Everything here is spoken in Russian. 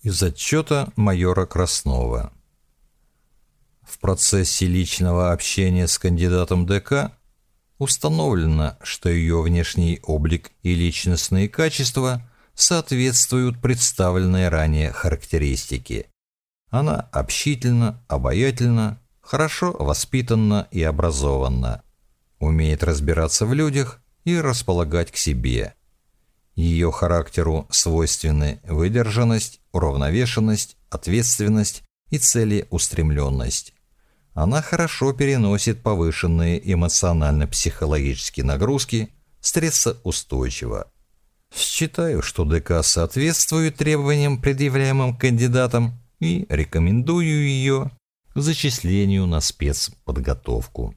Из отчета майора Краснова. В процессе личного общения с кандидатом ДК установлено, что ее внешний облик и личностные качества соответствуют представленной ранее характеристике. Она общительна, обаятельна, хорошо воспитанна и образованна, умеет разбираться в людях и располагать к себе. Ее характеру свойственны выдержанность, уравновешенность, ответственность и целеустремленность. Она хорошо переносит повышенные эмоционально-психологические нагрузки, стрессоустойчива. Считаю, что ДК соответствует требованиям, предъявляемым кандидатам, и рекомендую ее к зачислению на спецподготовку.